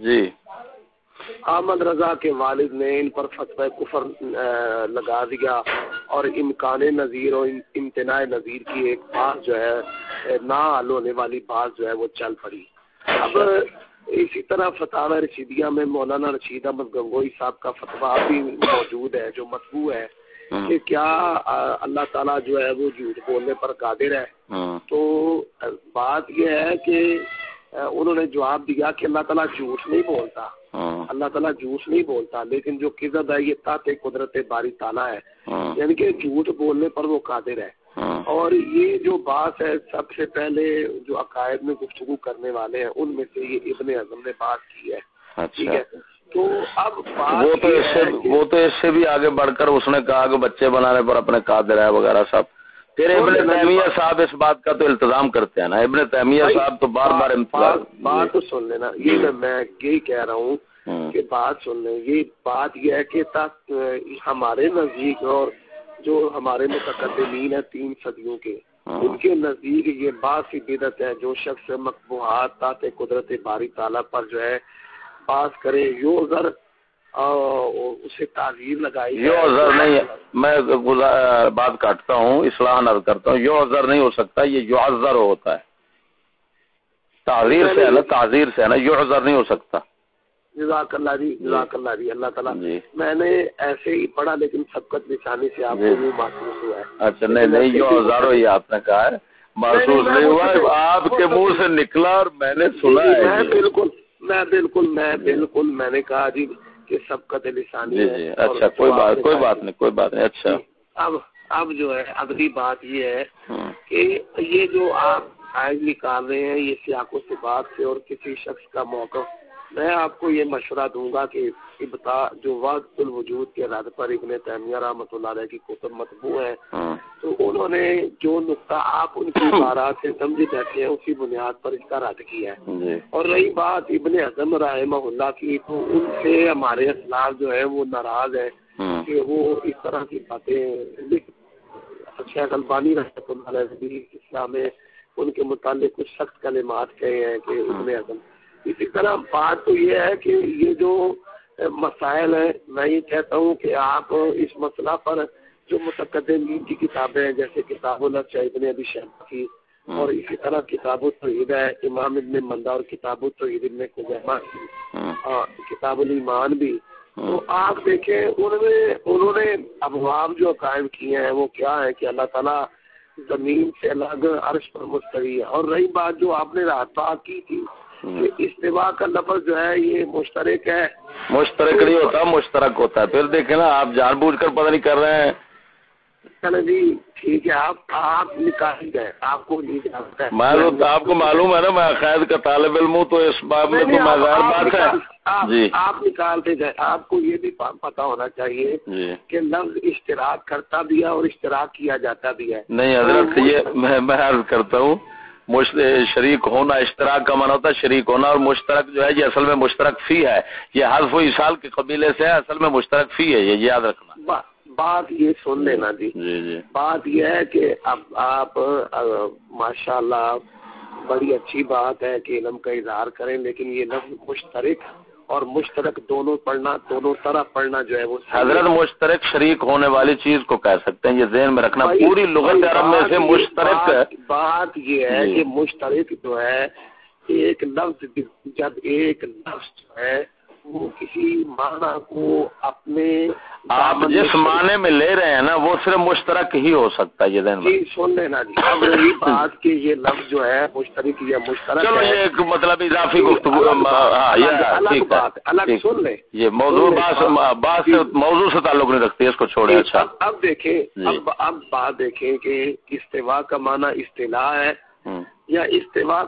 جی احمد رضا کے والد نے ان پر فتح کفر لگا دیا اور امکان نظیر اور امتناع نظیر کی ایک بات جو ہے نہ حل ہونے والی بات جو ہے وہ چل پڑی اب اسی طرح فتح رشیدیہ میں مولانا رشید احمد گنگوئی صاحب کا فتویٰ بھی موجود ہے جو مطبوع ہے۔ کہ کیا اللہ تعالیٰ جو ہے وہ جھوٹ بولنے پر قادر ہے۔ تو بات یہ ہے کہ انہوں نے جواب دیا کہ اللہ تعالیٰ جھوٹ نہیں بولتا۔ ہاں۔ اللہ تعالیٰ جھوٹ نہیں بولتا لیکن جو قزت ہے یہ تاط قدرت باری تعالیٰ ہے۔ یعنی کہ جھوٹ بولنے پر وہ قادر ہے۔ اور یہ جو بات ہے سب سے پہلے جو عقائد میں گفتگو کرنے والے ہیں ان میں سے یہ ابن اعظم نے بات کی ہے۔ اچھا۔ ٹھیک ہے۔ تو اب وہ تو اس سے وہ تو اس سے بھی آگے بڑھ کر اس نے کہا کہ بچے بنانے پر اپنے قادر ہے وغیرہ سب۔ پھر ابن تیمیہ صاحب اس بات کا تو التظام کرتے ہیں نا۔ ابن تیمیہ صاحب تو بار بار بات تو سن لینا۔ یہ میں یہی کہہ رہا ہوں ہاں۔ کہ بات سن لیں۔ یہ بات یہ ہے کہ ہمارے نزدیک اور جو ہمارے متقدمین ہیں تین صدیوں کے ہاں۔ ان کے نزدیک یہ بات سی بدت ہے جو شخص مقبوحات تاط قدرت باری تعالیٰ پر جو ہے پاس کرے یو ذر اسے تعزیر لگائی یو ذر نہیں میں بات کاٹتا ہوں اصلاح نظر کرتا ہوں یو ذر نہیں ہو سکتا یہ یو ذر ہوتا ہے۔ تعزیر سے ہے نا تعزیر سے ہے نا یو ذر نہیں ہو سکتا۔ جزاک اللہ جی جزاک اللہ جی اللہ تعالیٰ۔ جی۔ میں نے ایسے ہی پڑھا لیکن سبقت نشانی سے آپ کو بھی محسوس ہوا ہے۔ اچھا نہیں نہیں یو ہزاروں ہی آپ نے کہا ہے۔ محسوس نہیں ہوا آپ کے منہ سے نکلا اور میں نے سنا ہے۔ بالکل میں بالکل میں بالکل میں نے کہا جی کہ سب کا دل جی جی اچھا کوئی بات کوئی بات نہیں کوئی بات نہیں اچھا جی، اب اب جو ہے اگلی بات یہ ہے ہاں۔ کہ یہ جو آپ نکال رہے ہیں یہ سیاق و سے بات سے اور کسی شخص کا موقع میں آپ کو یہ مشورہ دوں گا کہ ابتا جو وقت الوجود کے رد پر ابن تیمیہ رحمۃ اللہ علیہ کی کتب مطبوع ہے ہاں۔ تو انہوں نے جو نقطہ آپ ان کی بارات سے سمجھ بیٹھے ہیں اسی بنیاد پر اس کا رد کیا ہے جی۔ اور رہی بات ابن اعظم رحمہ اللہ کی تو ان سے ہمارے اسلام جو ہے وہ ناراض ہے ہاں۔ کہ وہ اس طرح کی باتیں شیخ البانی رحمۃ اللہ علیہ اسلام میں ان کے متعلق کچھ سخت کلمات کہے ہیں کہ ابن اعظم اسی طرح بات تو یہ ہے کہ یہ جو مسائل ہیں میں یہ کہتا ہوں کہ آپ اس مسئلہ پر جو متقدمین کی کتابیں ہیں جیسے کتاب اللہ ابن ابی شہر کی اور اسی طرح کتاب التوحید ہے امام ابن مندا اور کتاب التوحید ابن قزیمہ کی اور کتاب الایمان بھی۔ تو آپ دیکھیں ان میں انہوں نے ابواب جو قائم کیے ہیں وہ کیا ہے کہ اللہ تعالیٰ زمین سے الگ عرش پر مستری ہے۔ اور رہی بات جو آپ نے رات کی تھی استفاع کا لفظ جو ہے یہ مشترک ہے۔ مشترک نہیں ہوتا مشترک ہوتا ہے۔ پھر دیکھیں نا آپ جان بوجھ کر پتہ نہیں کر رہے ہیں۔ جی ٹھیک ہے آپ آپ نکال گئے آپ کو معلوم آپ کو معلوم ہے نا میں عقائد کا طالب علم ہوں تو اس بات میں تو بات ہے؟ جی۔ آپ نکالتے گئے آپ کو یہ بھی پتا ہونا چاہیے جی۔ کہ لفظ اشتراک کرتا بھی ہے اور اشتراک کیا جاتا بھی ہے۔ نہیں حضرت یہ میں عرض کرتا ہوں شریک ہونا اشتراک کا من ہوتا ہے شریک ہونا اور مشترک جو ہے یہ اصل میں مشترک فی ہے۔ یہ حرف و اشال کے قبیلے سے ہے اصل میں مشترک فی ہے یہ یاد رکھنا۔ بات یہ سن لینا جی۔ جی جی۔ بات یہ ہے کہ اب آپ ماشاء اللہ بڑی اچھی بات ہے کہ علم کا اظہار کریں لیکن یہ لفظ مشترک اور مشترک دونوں پڑھنا دونوں طرح پڑھنا جو ہے وہ حضرت مشترک شریک ہونے والی چیز کو کہہ سکتے ہیں یہ ذہن میں رکھنا پوری لغت عرب میں سے مشترک بات یہ ہے جی۔ کہ مشترک جو ہے ایک لفظ جب ایک لفظ جو ہے وہ کسی معنی کو اپنے آپ جس معنی میں لے رہے ہیں نا وہ صرف مشترک ہی ہو سکتا ہے یہ دن جی سن لینا جی۔ اب رہی بات کہ یہ لفظ جو ہے مشترک یا مشترک چلو یہ ایک مطلب اضافی گفتگو الگ بات الگ سن لیں۔ یہ موضوع بات سے موضوع سے تعلق نہیں رکھتی اس کو چھوڑے جی، اچھا۔ اب دیکھیں جی۔ اب اب بات دیکھیں کہ استوا کا معنی اصطلاح ہے یا استوا